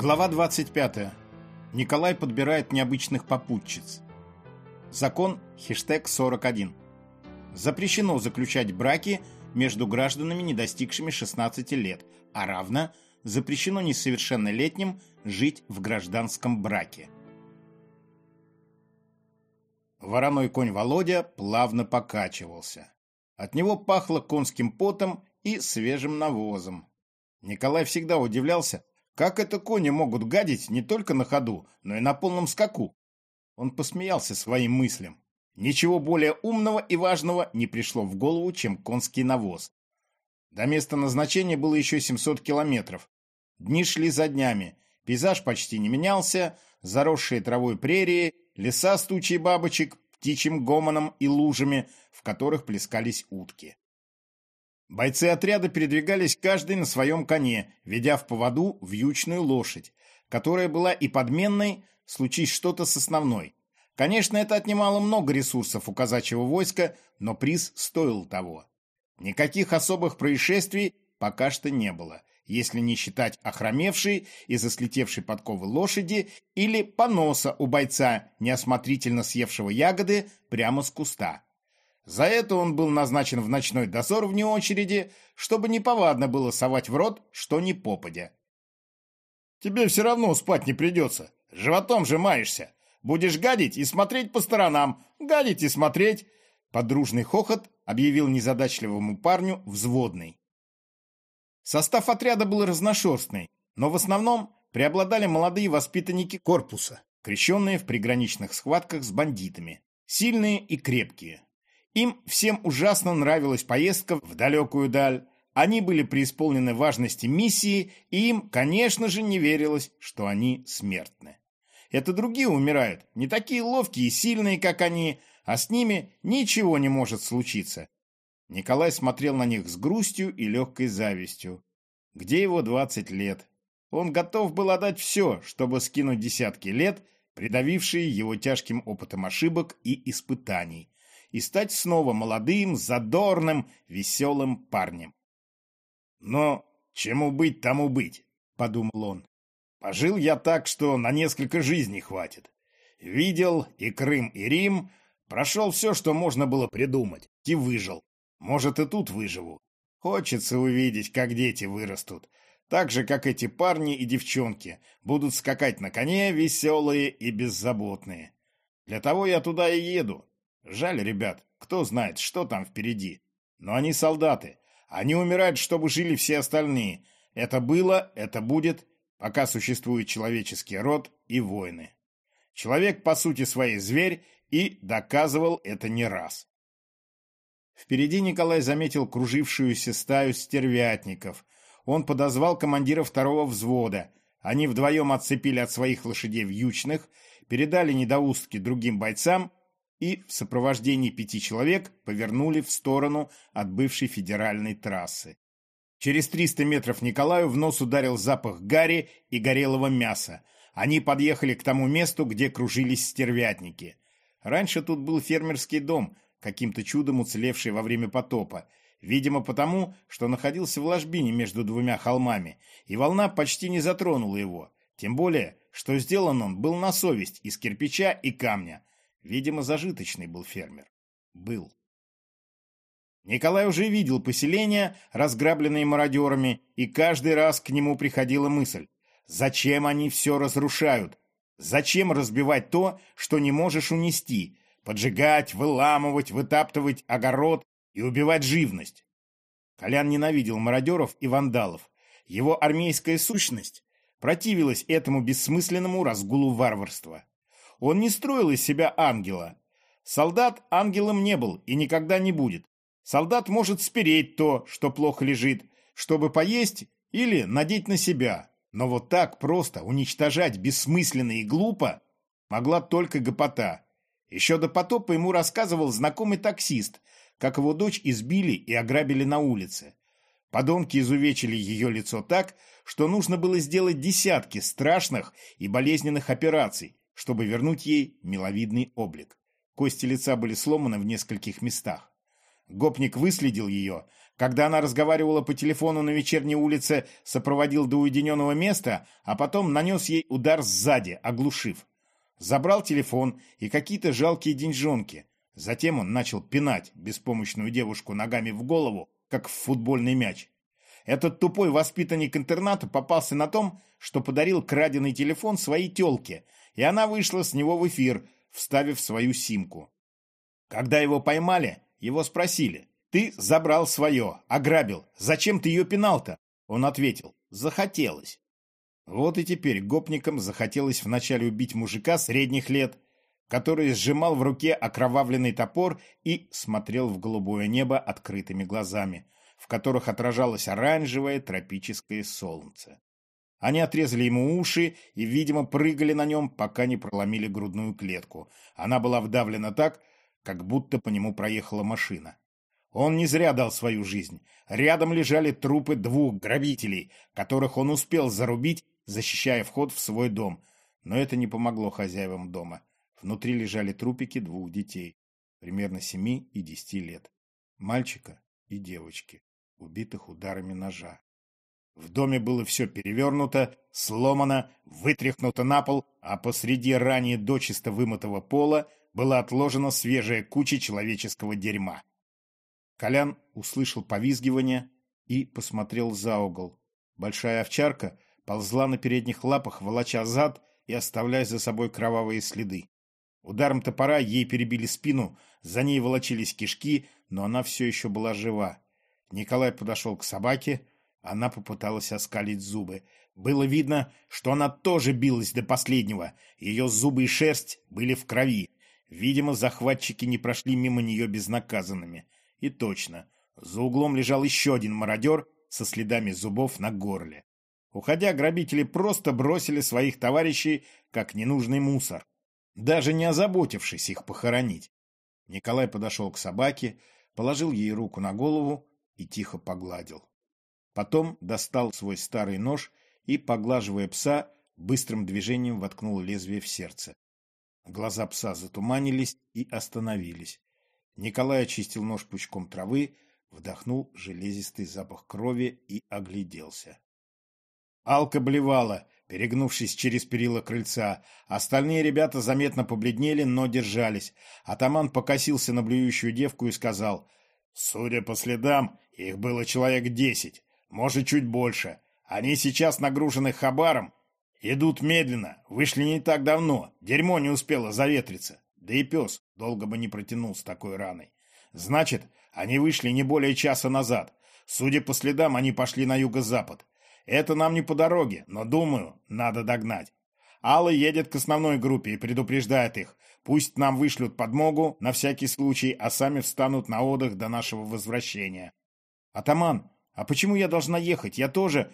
Глава 25. Николай подбирает необычных попутчиц. Закон хештег 41. Запрещено заключать браки между гражданами, не достигшими 16 лет, а равно запрещено несовершеннолетним жить в гражданском браке. Вороной конь Володя плавно покачивался. От него пахло конским потом и свежим навозом. Николай всегда удивлялся, как это кони могут гадить не только на ходу, но и на полном скаку? Он посмеялся своим мыслям. Ничего более умного и важного не пришло в голову, чем конский навоз. До места назначения было еще 700 километров. Дни шли за днями. Пейзаж почти не менялся, заросшие травой прерии, леса с тучей бабочек, птичьим гомоном и лужами, в которых плескались утки. Бойцы отряда передвигались каждый на своем коне, ведя в поводу вьючную лошадь, которая была и подменной, случись что-то с основной. Конечно, это отнимало много ресурсов у казачьего войска, но приз стоил того. Никаких особых происшествий пока что не было, если не считать охромевшей и заслетевшей подковы лошади или поноса у бойца, неосмотрительно съевшего ягоды прямо с куста. За это он был назначен в ночной дозор вне очереди, чтобы неповадно было совать в рот, что ни попадя. «Тебе все равно спать не придется. Животом же маешься. Будешь гадить и смотреть по сторонам. Гадить и смотреть!» Подружный хохот объявил незадачливому парню взводный. Состав отряда был разношерстный, но в основном преобладали молодые воспитанники корпуса, крещенные в приграничных схватках с бандитами, сильные и крепкие. Им всем ужасно нравилась поездка в далекую даль. Они были преисполнены важности миссии, и им, конечно же, не верилось, что они смертны. Это другие умирают, не такие ловкие и сильные, как они, а с ними ничего не может случиться. Николай смотрел на них с грустью и легкой завистью. Где его двадцать лет? Он готов был отдать все, чтобы скинуть десятки лет, придавившие его тяжким опытом ошибок и испытаний, и стать снова молодым, задорным, веселым парнем. «Но чему быть, тому быть», — подумал он. «Пожил я так, что на несколько жизней хватит. Видел и Крым, и Рим, прошел все, что можно было придумать, и выжил. Может, и тут выживу. Хочется увидеть, как дети вырастут, так же, как эти парни и девчонки, будут скакать на коне веселые и беззаботные. Для того я туда и еду, Жаль, ребят, кто знает, что там впереди. Но они солдаты. Они умирают, чтобы жили все остальные. Это было, это будет, пока существует человеческий род и войны. Человек, по сути, своей зверь и доказывал это не раз. Впереди Николай заметил кружившуюся стаю стервятников. Он подозвал командира второго взвода. Они вдвоем отцепили от своих лошадей вьючных, передали недоустки другим бойцам и в сопровождении пяти человек повернули в сторону от бывшей федеральной трассы. Через 300 метров Николаю в нос ударил запах гари и горелого мяса. Они подъехали к тому месту, где кружились стервятники. Раньше тут был фермерский дом, каким-то чудом уцелевший во время потопа. Видимо, потому, что находился в ложбине между двумя холмами, и волна почти не затронула его. Тем более, что сделан он был на совесть из кирпича и камня, Видимо, зажиточный был фермер. Был. Николай уже видел поселения, разграбленные мародерами, и каждый раз к нему приходила мысль. Зачем они все разрушают? Зачем разбивать то, что не можешь унести? Поджигать, выламывать, вытаптывать огород и убивать живность? Колян ненавидел мародеров и вандалов. Его армейская сущность противилась этому бессмысленному разгулу варварства. Он не строил из себя ангела. Солдат ангелом не был и никогда не будет. Солдат может спереть то, что плохо лежит, чтобы поесть или надеть на себя. Но вот так просто уничтожать бессмысленно и глупо могла только гопота. Еще до потопа ему рассказывал знакомый таксист, как его дочь избили и ограбили на улице. Подонки изувечили ее лицо так, что нужно было сделать десятки страшных и болезненных операций, чтобы вернуть ей миловидный облик. Кости лица были сломаны в нескольких местах. Гопник выследил ее. Когда она разговаривала по телефону на вечерней улице, сопроводил до уединенного места, а потом нанес ей удар сзади, оглушив. Забрал телефон и какие-то жалкие деньжонки. Затем он начал пинать беспомощную девушку ногами в голову, как в футбольный мяч. Этот тупой воспитанник интерната попался на том, что подарил краденый телефон своей тёлке, и она вышла с него в эфир, вставив свою симку. Когда его поймали, его спросили, «Ты забрал свое, ограбил, зачем ты ее пинал-то?» Он ответил, «Захотелось». Вот и теперь гопникам захотелось вначале убить мужика средних лет, который сжимал в руке окровавленный топор и смотрел в голубое небо открытыми глазами, в которых отражалось оранжевое тропическое солнце. Они отрезали ему уши и, видимо, прыгали на нем, пока не проломили грудную клетку. Она была вдавлена так, как будто по нему проехала машина. Он не зря дал свою жизнь. Рядом лежали трупы двух грабителей, которых он успел зарубить защищая вход в свой дом, но это не помогло хозяевам дома. Внутри лежали трупики двух детей, примерно семи и десяти лет, мальчика и девочки, убитых ударами ножа. В доме было все перевернуто, сломано, вытряхнуто на пол, а посреди ранее дочисто вымытого пола была отложена свежая куча человеческого дерьма. Колян услышал повизгивание и посмотрел за угол. Большая овчарка ползла на передних лапах, волоча зад и оставляя за собой кровавые следы. Ударом топора ей перебили спину, за ней волочились кишки, но она все еще была жива. Николай подошел к собаке, она попыталась оскалить зубы. Было видно, что она тоже билась до последнего, ее зубы и шерсть были в крови. Видимо, захватчики не прошли мимо нее безнаказанными. И точно, за углом лежал еще один мародер со следами зубов на горле. Уходя, грабители просто бросили своих товарищей как ненужный мусор, даже не озаботившись их похоронить. Николай подошел к собаке, положил ей руку на голову и тихо погладил. Потом достал свой старый нож и, поглаживая пса, быстрым движением воткнул лезвие в сердце. Глаза пса затуманились и остановились. Николай очистил нож пучком травы, вдохнул железистый запах крови и огляделся. Алка блевала, перегнувшись через перила крыльца. Остальные ребята заметно побледнели, но держались. Атаман покосился на блюющую девку и сказал, «Судя по следам, их было человек десять, может, чуть больше. Они сейчас нагружены хабаром, идут медленно, вышли не так давно, дерьмо не успело заветриться. Да и пес долго бы не протянул с такой раной. Значит, они вышли не более часа назад. Судя по следам, они пошли на юго-запад. Это нам не по дороге, но, думаю, надо догнать. Алла едет к основной группе и предупреждает их. Пусть нам вышлют подмогу на всякий случай, а сами встанут на отдых до нашего возвращения. Атаман, а почему я должна ехать? Я тоже...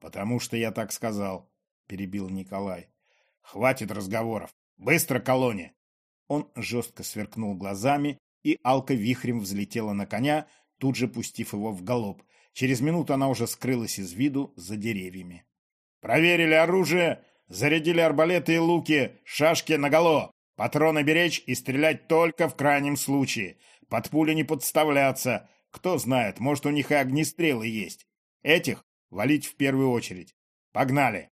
Потому что я так сказал, перебил Николай. Хватит разговоров. Быстро, колония. Он жестко сверкнул глазами, и Алка вихрем взлетела на коня, тут же пустив его в галоп. Через минуту она уже скрылась из виду за деревьями. «Проверили оружие, зарядили арбалеты и луки, шашки наголо, патроны беречь и стрелять только в крайнем случае, под пули не подставляться. Кто знает, может, у них и огнестрелы есть. Этих валить в первую очередь. Погнали!»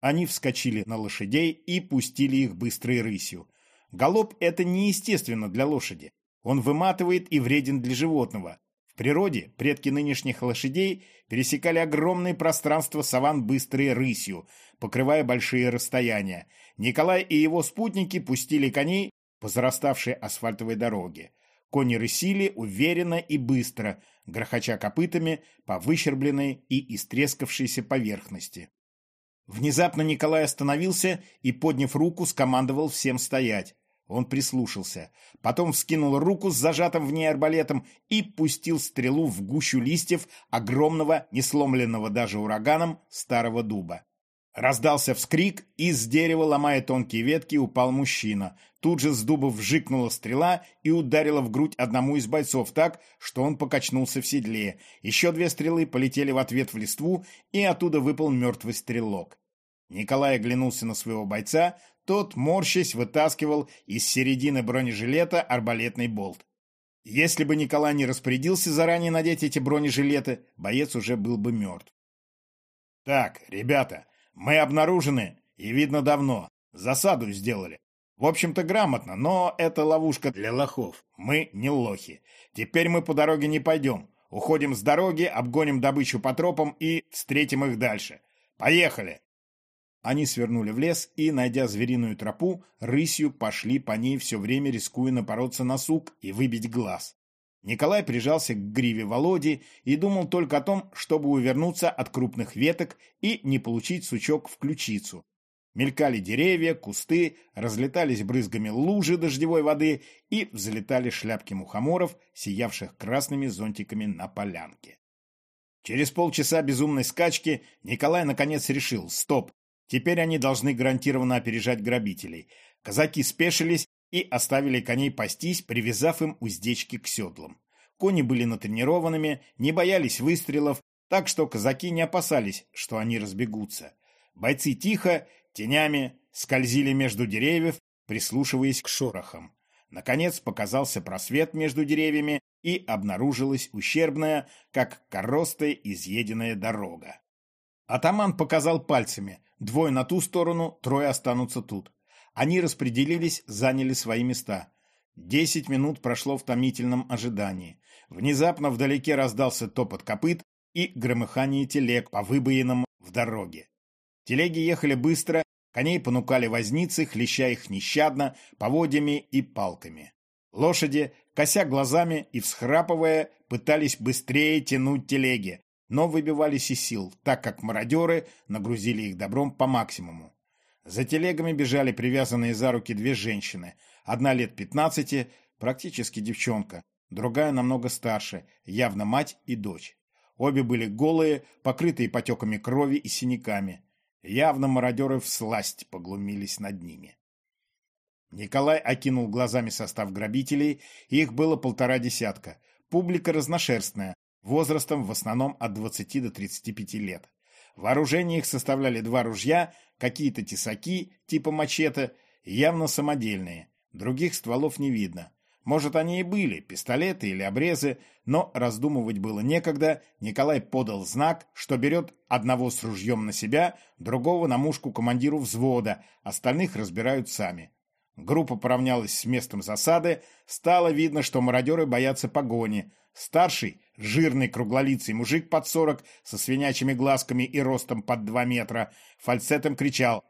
Они вскочили на лошадей и пустили их быстрой рысью. Галоп – это неестественно для лошади. Он выматывает и вреден для животного природе предки нынешних лошадей пересекали огромные пространства саван быстрой рысью, покрывая большие расстояния. Николай и его спутники пустили коней по зараставшей асфальтовой дороге. Кони рысили уверенно и быстро, грохоча копытами по выщербленной и истрескавшейся поверхности. Внезапно Николай остановился и, подняв руку, скомандовал всем стоять. Он прислушался, потом вскинул руку с зажатым в ней арбалетом и пустил стрелу в гущу листьев огромного, не сломленного даже ураганом, старого дуба. Раздался вскрик, и с дерева, ломая тонкие ветки, упал мужчина. Тут же с дуба вжикнула стрела и ударила в грудь одному из бойцов так, что он покачнулся в седле. Еще две стрелы полетели в ответ в листву, и оттуда выпал мертвый стрелок. Николай оглянулся на своего бойца, тот, морщась, вытаскивал из середины бронежилета арбалетный болт. Если бы Николай не распорядился заранее надеть эти бронежилеты, боец уже был бы мертв. «Так, ребята, мы обнаружены, и видно давно. Засаду сделали. В общем-то, грамотно, но это ловушка для лохов. Мы не лохи. Теперь мы по дороге не пойдем. Уходим с дороги, обгоним добычу по тропам и встретим их дальше. Поехали!» Они свернули в лес и, найдя звериную тропу, рысью пошли по ней все время, рискуя напороться на сук и выбить глаз. Николай прижался к гриве Володи и думал только о том, чтобы увернуться от крупных веток и не получить сучок в ключицу. Мелькали деревья, кусты, разлетались брызгами лужи дождевой воды и взлетали шляпки мухоморов, сиявших красными зонтиками на полянке. Через полчаса безумной скачки Николай наконец решил «Стоп! Теперь они должны гарантированно опережать грабителей». Казаки спешились и оставили коней пастись, привязав им уздечки к седлам. Кони были натренированными, не боялись выстрелов, так что казаки не опасались, что они разбегутся. Бойцы тихо тенями скользили между деревьев, прислушиваясь к шорохам. Наконец показался просвет между деревьями, и обнаружилась ущербная, как коростая изъеденная дорога. Атаман показал пальцами. Двое на ту сторону, трое останутся тут. Они распределились, заняли свои места. Десять минут прошло в томительном ожидании. Внезапно вдалеке раздался топот копыт и громыхание телег по выбоинам в дороге. Телеги ехали быстро, коней понукали возницы, хлеща их нещадно, поводьями и палками. Лошади, кося глазами и всхрапывая, пытались быстрее тянуть телеги, но выбивались из сил, так как мародеры нагрузили их добром по максимуму. За телегами бежали привязанные за руки две женщины. Одна лет пятнадцати, практически девчонка, другая намного старше, явно мать и дочь. Обе были голые, покрытые потеками крови и синяками. Явно мародеры всласть поглумились над ними. Николай окинул глазами состав грабителей, их было полтора десятка. Публика разношерстная, возрастом в основном от 20 до 35 лет. Вооружение их составляли два ружья, какие-то тесаки типа мачете, явно самодельные. Других стволов не видно. Может, они и были, пистолеты или обрезы, но раздумывать было некогда. Николай подал знак, что берет одного с ружьем на себя, другого на мушку командиру взвода, остальных разбирают сами. Группа поравнялась с местом засады, стало видно, что мародеры боятся погони. Старший, жирный круглолицый мужик под сорок, со свинячьими глазками и ростом под два метра, фальцетом кричал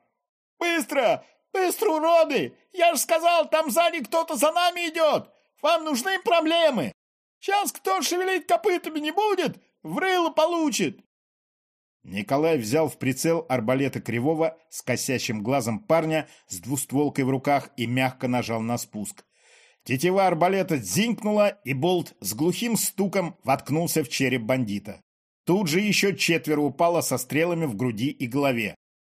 «Быстро! «Быстро, уроды! Я же сказал, там сзади кто-то за нами идет! Вам нужны проблемы! Сейчас кто шевелить копытами не будет, в рыло получит!» Николай взял в прицел арбалета Кривого с косящим глазом парня с двустволкой в руках и мягко нажал на спуск. Тетива арбалета зинкнула, и болт с глухим стуком воткнулся в череп бандита. Тут же еще четверо упало со стрелами в груди и голове.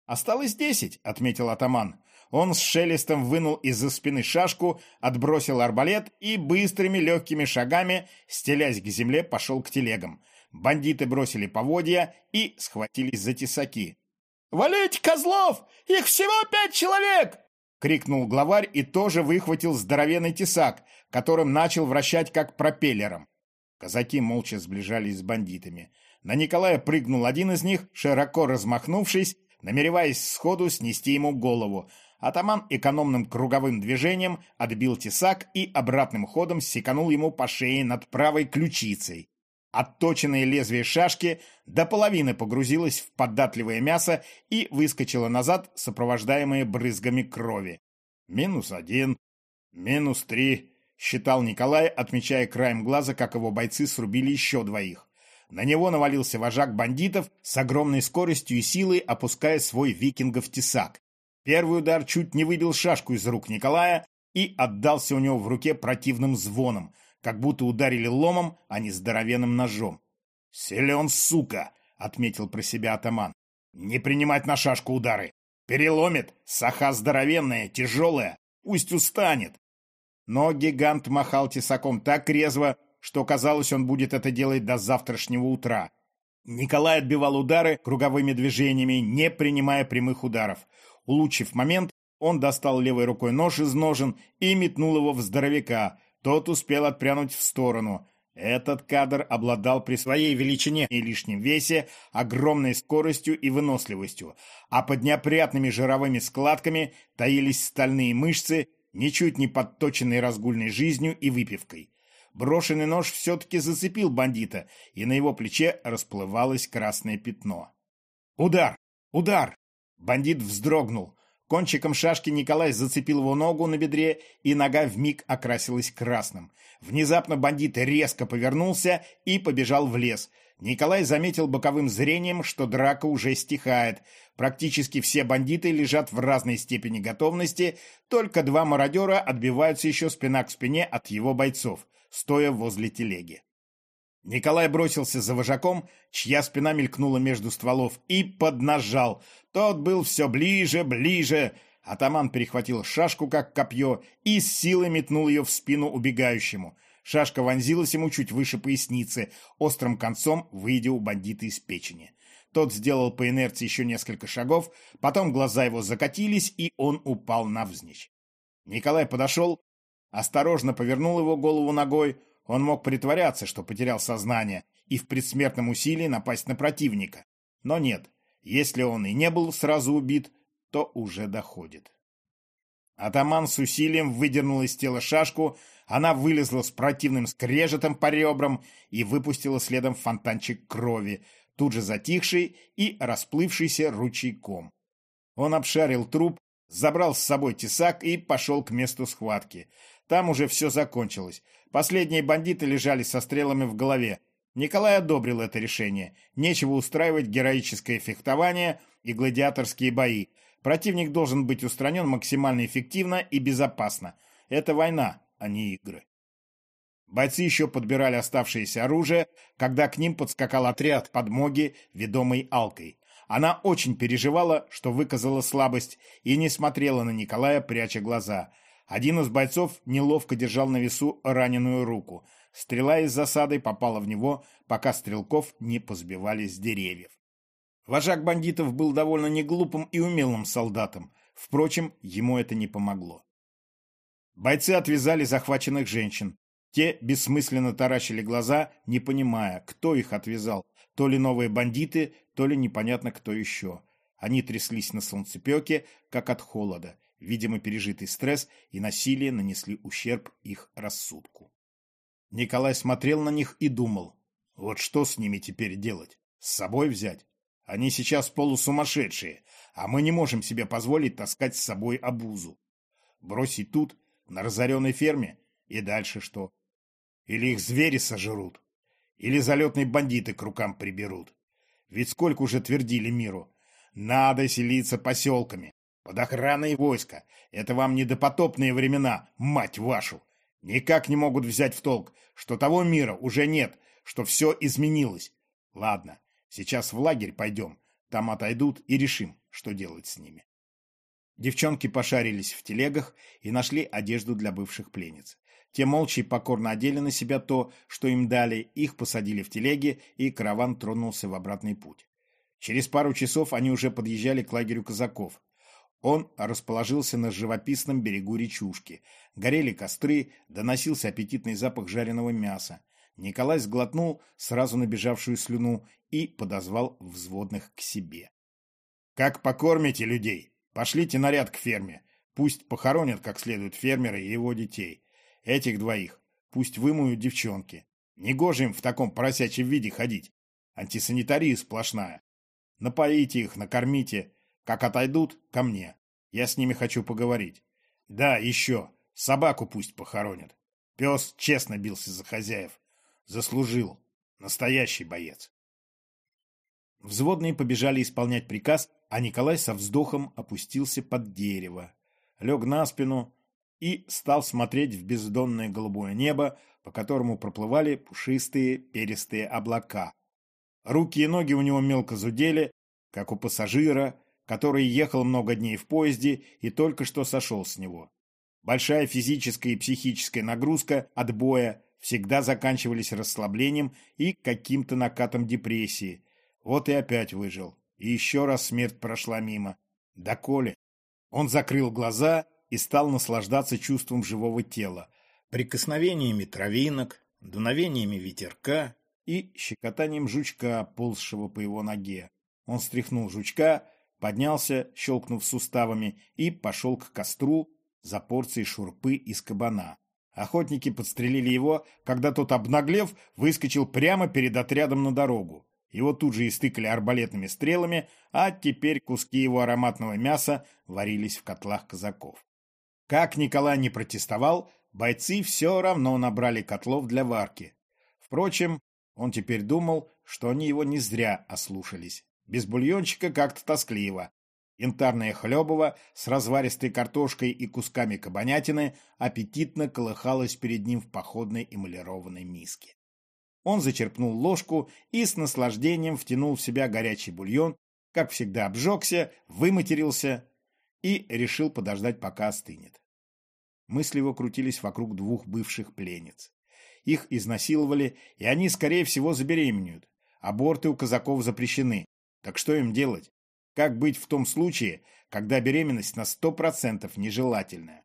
«Осталось десять», — отметил атаман. Он с шелестом вынул из-за спины шашку, отбросил арбалет и быстрыми легкими шагами, стелясь к земле, пошел к телегам. Бандиты бросили поводья и схватились за тесаки. «Валите козлов! Их всего пять человек!» — крикнул главарь и тоже выхватил здоровенный тесак, которым начал вращать как пропеллером. Казаки молча сближались с бандитами. На Николая прыгнул один из них, широко размахнувшись, намереваясь сходу снести ему голову, Атаман экономным круговым движением отбил тесак и обратным ходом секанул ему по шее над правой ключицей. Отточенное лезвие шашки до половины погрузилось в податливое мясо и выскочило назад, сопровождаемое брызгами крови. «Минус один, минус три», — считал Николай, отмечая краем глаза, как его бойцы срубили еще двоих. На него навалился вожак бандитов с огромной скоростью и силой, опуская свой викингов тесак. Первый удар чуть не выбил шашку из рук Николая и отдался у него в руке противным звоном, как будто ударили ломом, а не здоровенным ножом. «Силен, сука!» — отметил про себя атаман. «Не принимать на шашку удары! Переломит! Саха здоровенная, тяжелая! Пусть устанет!» Но гигант махал тесаком так резво, что казалось, он будет это делать до завтрашнего утра. Николай отбивал удары круговыми движениями, не принимая прямых ударов. Улучив момент, он достал левой рукой нож из ножен и метнул его в здоровяка. Тот успел отпрянуть в сторону. Этот кадр обладал при своей величине и лишнем весе огромной скоростью и выносливостью, а под неопрятными жировыми складками таились стальные мышцы, ничуть не подточенные разгульной жизнью и выпивкой. Брошенный нож все-таки зацепил бандита, и на его плече расплывалось красное пятно. «Удар! Удар!» Бандит вздрогнул. Кончиком шашки Николай зацепил его ногу на бедре, и нога вмиг окрасилась красным. Внезапно бандит резко повернулся и побежал в лес. Николай заметил боковым зрением, что драка уже стихает. Практически все бандиты лежат в разной степени готовности, только два мародера отбиваются еще спина к спине от его бойцов, стоя возле телеги. Николай бросился за вожаком, чья спина мелькнула между стволов, и поднажал. Тот был все ближе, ближе. Атаман перехватил шашку, как копье, и с силой метнул ее в спину убегающему. Шашка вонзилась ему чуть выше поясницы, острым концом выйдя у бандита из печени. Тот сделал по инерции еще несколько шагов, потом глаза его закатились, и он упал навзничь. Николай подошел, осторожно повернул его голову ногой, он мог притворяться, что потерял сознание, и в предсмертном усилии напасть на противника. Но нет, если он и не был сразу убит, то уже доходит. Атаман с усилием выдернул из тела шашку, она вылезла с противным скрежетом по ребрам и выпустила следом фонтанчик крови, тут же затихший и расплывшийся ручейком. Он обшарил труп, забрал с собой тесак и пошел к месту схватки. Там уже все закончилось. Последние бандиты лежали со стрелами в голове. Николай одобрил это решение. Нечего устраивать героическое фехтование и гладиаторские бои. Противник должен быть устранен максимально эффективно и безопасно. Это война, а не игры. Бойцы еще подбирали оставшееся оружие, когда к ним подскакал отряд подмоги, ведомый Алкой. Она очень переживала, что выказала слабость, и не смотрела на Николая, пряча глаза. Один из бойцов неловко держал на весу раненую руку. Стрела из засады попала в него, пока стрелков не позбивали с деревьев. Вожак бандитов был довольно неглупым и умелым солдатом. Впрочем, ему это не помогло. Бойцы отвязали захваченных женщин. Те бессмысленно таращили глаза, не понимая, кто их отвязал. То ли новые бандиты, то ли непонятно кто еще. Они тряслись на солнцепеке, как от холода. Видимо, пережитый стресс и насилие нанесли ущерб их рассудку. Николай смотрел на них и думал, вот что с ними теперь делать? С собой взять? Они сейчас полусумасшедшие, а мы не можем себе позволить таскать с собой обузу. Бросить тут, на разоренной ферме, и дальше что? Или их звери сожрут, или залетные бандиты к рукам приберут. Ведь сколько уже твердили миру, надо селиться поселками, под охраной войска. Это вам не допотопные времена, мать вашу. Никак не могут взять в толк, что того мира уже нет, что все изменилось. Ладно, сейчас в лагерь пойдем. Там отойдут и решим, что делать с ними. Девчонки пошарились в телегах и нашли одежду для бывших пленниц. Те молча и покорно одели на себя то, что им дали, их посадили в телеги, и караван тронулся в обратный путь. Через пару часов они уже подъезжали к лагерю казаков. Он расположился на живописном берегу речушки. Горели костры, доносился аппетитный запах жареного мяса. Николай сглотнул сразу набежавшую слюну и подозвал взводных к себе. «Как покормите людей? Пошлите наряд к ферме. Пусть похоронят как следует фермера и его детей. Этих двоих. Пусть вымоют девчонки. Негоже им в таком поросячьем виде ходить. Антисанитария сплошная. Напоите их, накормите. Как отойдут, ко мне. Я с ними хочу поговорить. Да, еще. Собаку пусть похоронят. Пес честно бился за хозяев. Заслужил. Настоящий боец. Взводные побежали исполнять приказ, а Николай со вздохом опустился под дерево. Лег на спину и стал смотреть в бездонное голубое небо, по которому проплывали пушистые перистые облака. Руки и ноги у него мелко зудели, как у пассажира, который ехал много дней в поезде и только что сошел с него. Большая физическая и психическая нагрузка от боя всегда заканчивались расслаблением и каким-то накатом депрессии. Вот и опять выжил. И еще раз смерть прошла мимо. Да коли. Он закрыл глаза и стал наслаждаться чувством живого тела. прикосновениями травинок, дуновениями ветерка и щекотанием жучка, ползшего по его ноге. Он стряхнул жучка, поднялся, щелкнув суставами, и пошел к костру за порцией шурпы из кабана. Охотники подстрелили его, когда тот, обнаглев, выскочил прямо перед отрядом на дорогу. Его тут же истыкали арбалетными стрелами, а теперь куски его ароматного мяса варились в котлах казаков. Как Николай не протестовал, бойцы все равно набрали котлов для варки. Впрочем, он теперь думал, что они его не зря ослушались. Без бульончика как-то тоскливо. Янтарное хлебово с разваристой картошкой и кусками кабанятины аппетитно колыхалось перед ним в походной эмалированной миске. Он зачерпнул ложку и с наслаждением втянул в себя горячий бульон, как всегда обжегся, выматерился и решил подождать, пока остынет. Мысли его крутились вокруг двух бывших пленниц. Их изнасиловали, и они, скорее всего, забеременеют. Аборты у казаков запрещены. Так что им делать? Как быть в том случае, когда беременность на сто процентов нежелательная?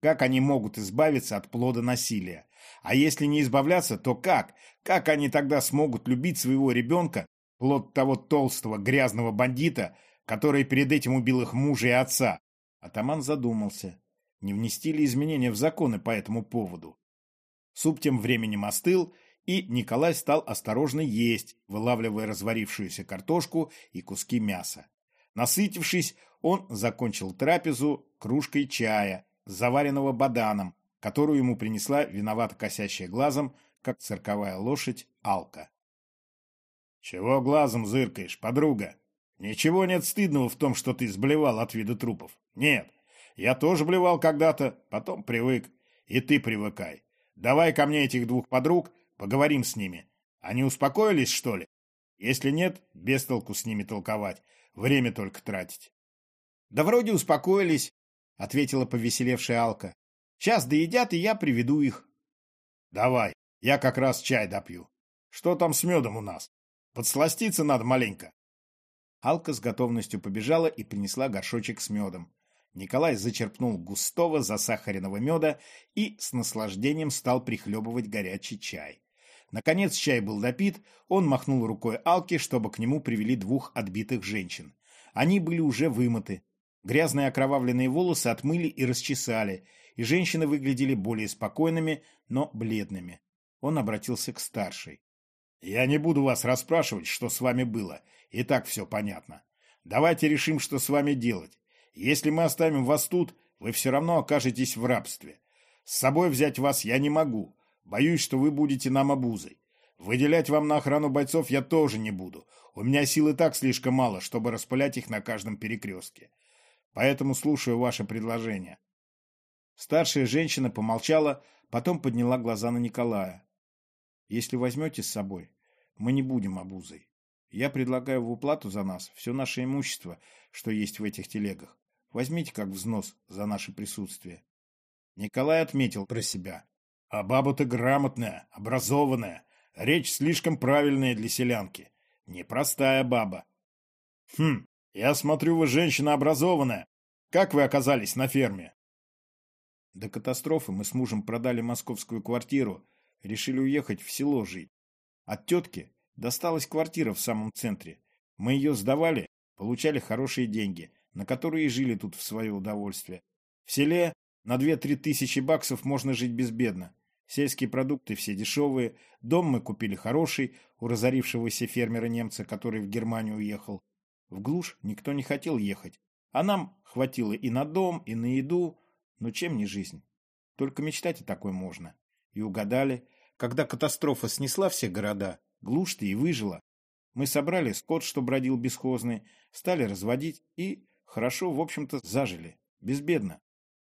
Как они могут избавиться от плода насилия? А если не избавляться, то как? Как они тогда смогут любить своего ребенка, плод того толстого грязного бандита, который перед этим убил их мужа и отца? Атаман задумался, не внести ли изменения в законы по этому поводу. Суп тем временем остыл, и Николай стал осторожно есть, вылавливая разварившуюся картошку и куски мяса. Насытившись, он закончил трапезу кружкой чая, заваренного баданом, которую ему принесла виновато косящая глазом, как цирковая лошадь, Алка. «Чего глазом зыркаешь, подруга? Ничего нет стыдного в том, что ты сблевал от вида трупов. Нет, я тоже блевал когда-то, потом привык. И ты привыкай. Давай ко мне этих двух подруг, поговорим с ними. Они успокоились, что ли? Если нет, без толку с ними толковать. Время только тратить. Да вроде успокоились, — ответила повеселевшая Алка. Сейчас доедят, и я приведу их. Давай, я как раз чай допью. Что там с медом у нас? Подсластиться надо маленько. Алка с готовностью побежала и принесла горшочек с медом. Николай зачерпнул густого засахаренного меда и с наслаждением стал прихлебывать горячий чай. Наконец чай был допит, он махнул рукой Алке, чтобы к нему привели двух отбитых женщин. Они были уже вымыты. Грязные окровавленные волосы отмыли и расчесали, и женщины выглядели более спокойными, но бледными. Он обратился к старшей. «Я не буду вас расспрашивать, что с вами было. И так все понятно. Давайте решим, что с вами делать. Если мы оставим вас тут, вы все равно окажетесь в рабстве. С собой взять вас я не могу. Боюсь, что вы будете нам обузой. Выделять вам на охрану бойцов я тоже не буду. У меня силы так слишком мало, чтобы распылять их на каждом перекрестке. Поэтому слушаю ваше предложение. Старшая женщина помолчала, потом подняла глаза на Николая. «Если возьмете с собой, мы не будем обузой. Я предлагаю в уплату за нас все наше имущество, что есть в этих телегах. Возьмите как взнос за наше присутствие». Николай отметил про себя. «А баба-то грамотная, образованная, речь слишком правильная для селянки. Непростая баба». «Хм, я смотрю, вы женщина образованная. Как вы оказались на ферме?» До катастрофы мы с мужем продали московскую квартиру, решили уехать в село жить. От тетки досталась квартира в самом центре. Мы ее сдавали, получали хорошие деньги, на которые и жили тут в свое удовольствие. В селе на 2-3 тысячи баксов можно жить безбедно. Сельские продукты все дешевые, дом мы купили хороший у разорившегося фермера-немца, который в Германию уехал. В глушь никто не хотел ехать, а нам хватило и на дом, и на еду, но чем не жизнь? Только мечтать о такой можно. И угадали, когда катастрофа снесла все города, глушь-то и выжила. Мы собрали скот, что бродил бесхозный, стали разводить и хорошо, в общем-то, зажили. Безбедно.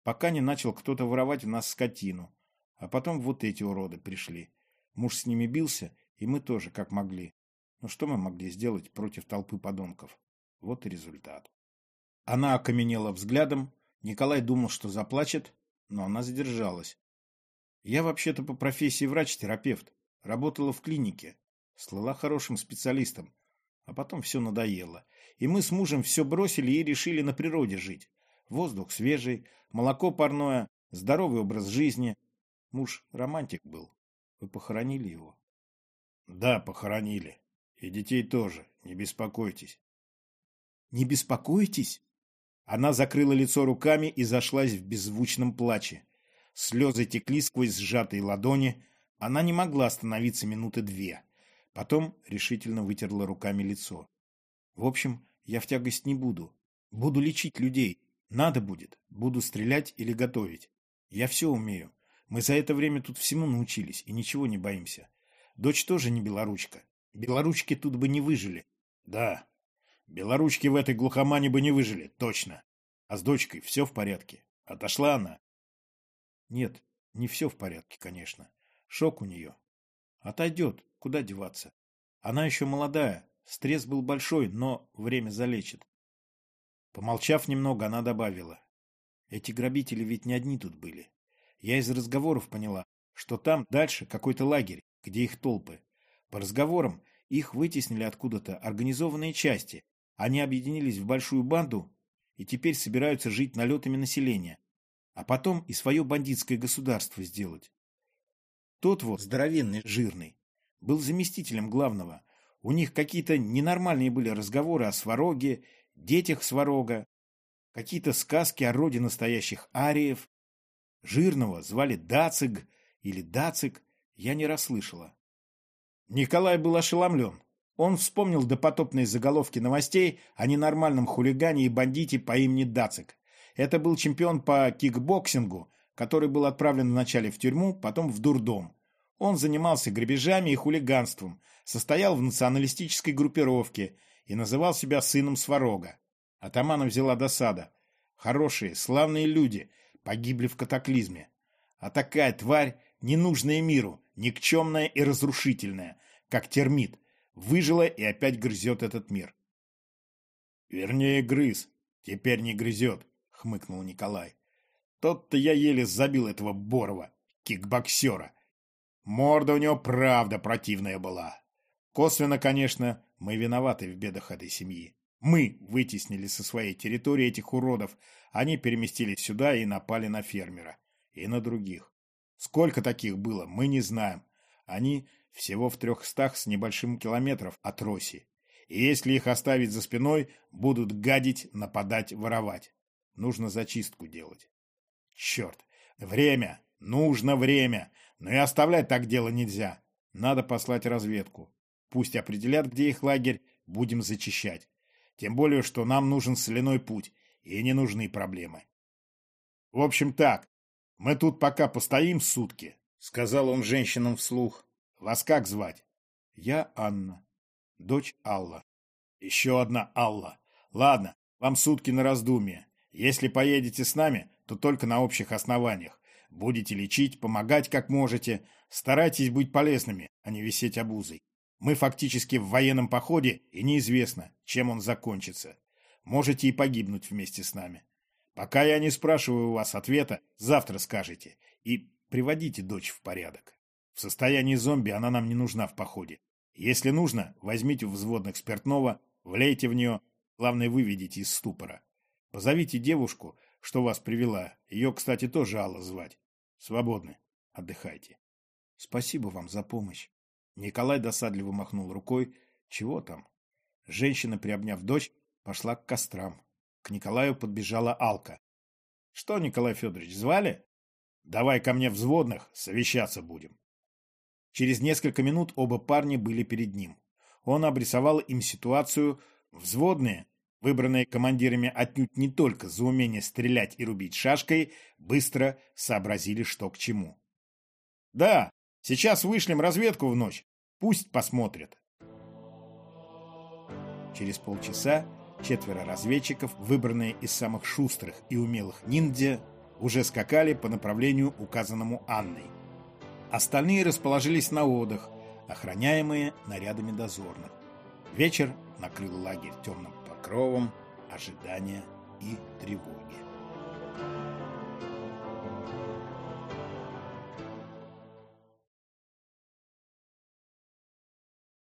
Пока не начал кто-то воровать у нас скотину. А потом вот эти уроды пришли. Муж с ними бился, и мы тоже, как могли. Но что мы могли сделать против толпы подонков? Вот и результат. Она окаменела взглядом, Николай думал, что заплачет, но она задержалась. Я вообще-то по профессии врач-терапевт. Работала в клинике. Слыла хорошим специалистом. А потом все надоело. И мы с мужем все бросили и решили на природе жить. Воздух свежий, молоко парное, здоровый образ жизни. Муж романтик был. Вы похоронили его? Да, похоронили. И детей тоже. Не беспокойтесь. Не беспокойтесь? Она закрыла лицо руками и зашлась в беззвучном плаче. Слезы текли сквозь сжатые ладони. Она не могла остановиться минуты две. Потом решительно вытерла руками лицо. В общем, я в тягость не буду. Буду лечить людей. Надо будет. Буду стрелять или готовить. Я все умею. Мы за это время тут всему научились и ничего не боимся. Дочь тоже не белоручка. Белоручки тут бы не выжили. Да, белоручки в этой глухомане бы не выжили, точно. А с дочкой все в порядке. Отошла она? Нет, не все в порядке, конечно. Шок у нее. Отойдет, куда деваться. Она еще молодая, стресс был большой, но время залечит. Помолчав немного, она добавила. Эти грабители ведь не одни тут были. Я из разговоров поняла, что там дальше какой-то лагерь, где их толпы. По разговорам их вытеснили откуда-то организованные части. Они объединились в большую банду и теперь собираются жить налетами населения, а потом и свое бандитское государство сделать. Тот вот, здоровенный, жирный, был заместителем главного. У них какие-то ненормальные были разговоры о свароге, детях сварога, какие-то сказки о роде настоящих ариев. Жирного звали Дациг или Дацик, я не расслышала. Николай был ошеломлен. Он вспомнил допотопные заголовки новостей о ненормальном хулигане и бандите по имени Дацик. Это был чемпион по кикбоксингу, который был отправлен вначале в тюрьму, потом в дурдом. Он занимался грабежами и хулиганством, состоял в националистической группировке и называл себя сыном Сварога. Атамана взяла досада. Хорошие, славные люди погибли в катаклизме. А такая тварь, ненужная миру, никчемная и разрушительная, как термит, выжила и опять грызет этот мир. Вернее, грыз. Теперь не грызет, хмыкнул Николай. Тот-то я еле забил этого Борова, кикбоксера. Морда у него правда противная была. Косвенно, конечно, мы виноваты в бедах этой семьи. Мы вытеснили со своей территории этих уродов. Они переместились сюда и напали на фермера. И на других. Сколько таких было, мы не знаем. Они всего в трехстах с небольшим километров от Роси. И если их оставить за спиной, будут гадить, нападать, воровать. Нужно зачистку делать. Черт! Время! Нужно время! Но и оставлять так дело нельзя. Надо послать разведку. Пусть определят, где их лагерь, будем зачищать. Тем более, что нам нужен соляной путь, и не нужны проблемы. В общем так, мы тут пока постоим сутки, сказал он женщинам вслух. Вас как звать? Я Анна, дочь Алла. Еще одна Алла. Ладно, вам сутки на раздумье. Если поедете с нами, то только на общих основаниях. Будете лечить, помогать как можете. Старайтесь быть полезными, а не висеть обузой. Мы фактически в военном походе, и неизвестно, чем он закончится. Можете и погибнуть вместе с нами. Пока я не спрашиваю у вас ответа, завтра скажете. И приводите дочь в порядок. В состоянии зомби она нам не нужна в походе. Если нужно, возьмите у взводных спиртного, влейте в нее, главное, выведите из ступора. Позовите девушку, что вас привела. Ее, кстати, тоже Алла звать. Свободны. Отдыхайте. Спасибо вам за помощь. Николай досадливо махнул рукой. Чего там? Женщина, приобняв дочь, пошла к кострам. К Николаю подбежала Алка. — Что, Николай Федорович, звали? — Давай ко мне взводных, совещаться будем. Через несколько минут оба парня были перед ним. Он обрисовал им ситуацию. Взводные, выбранные командирами отнюдь не только за умение стрелять и рубить шашкой, быстро сообразили, что к чему. «Да, Сейчас вышлем разведку в ночь. Пусть посмотрят. Через полчаса четверо разведчиков, выбранные из самых шустрых и умелых ниндзя, уже скакали по направлению, указанному Анной. Остальные расположились на отдых, охраняемые нарядами дозорных. Вечер накрыл лагерь темным покровом ожидания и тревоги.